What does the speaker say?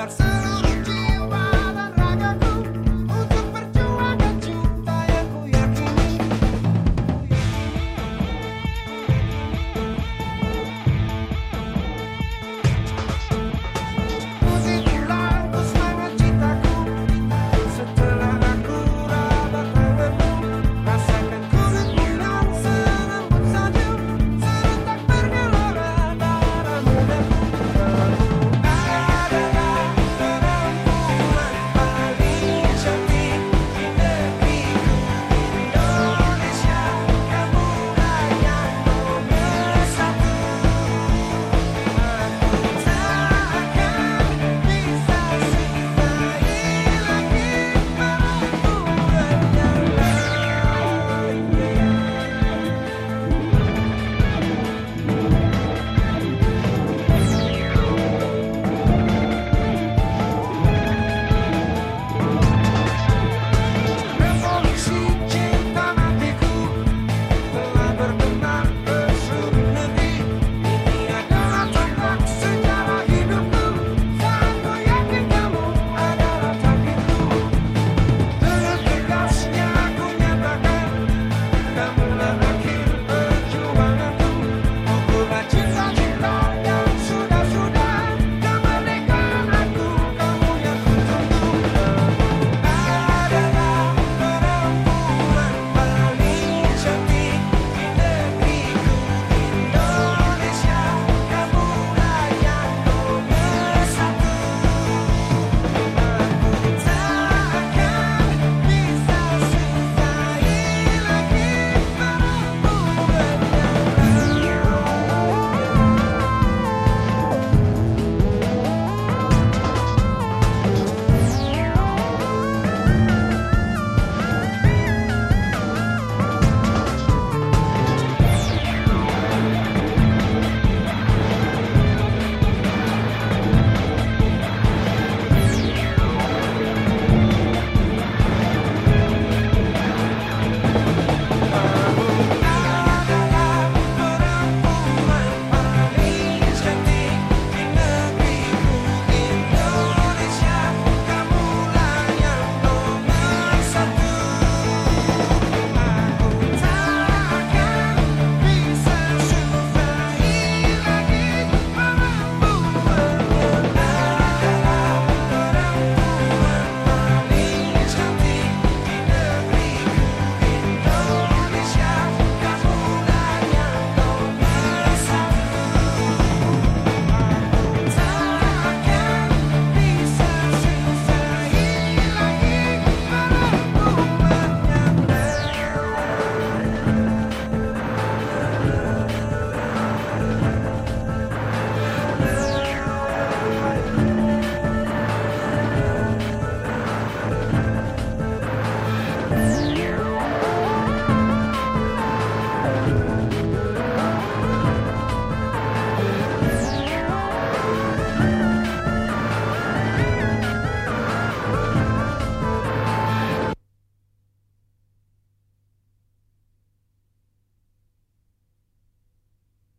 Marcelo.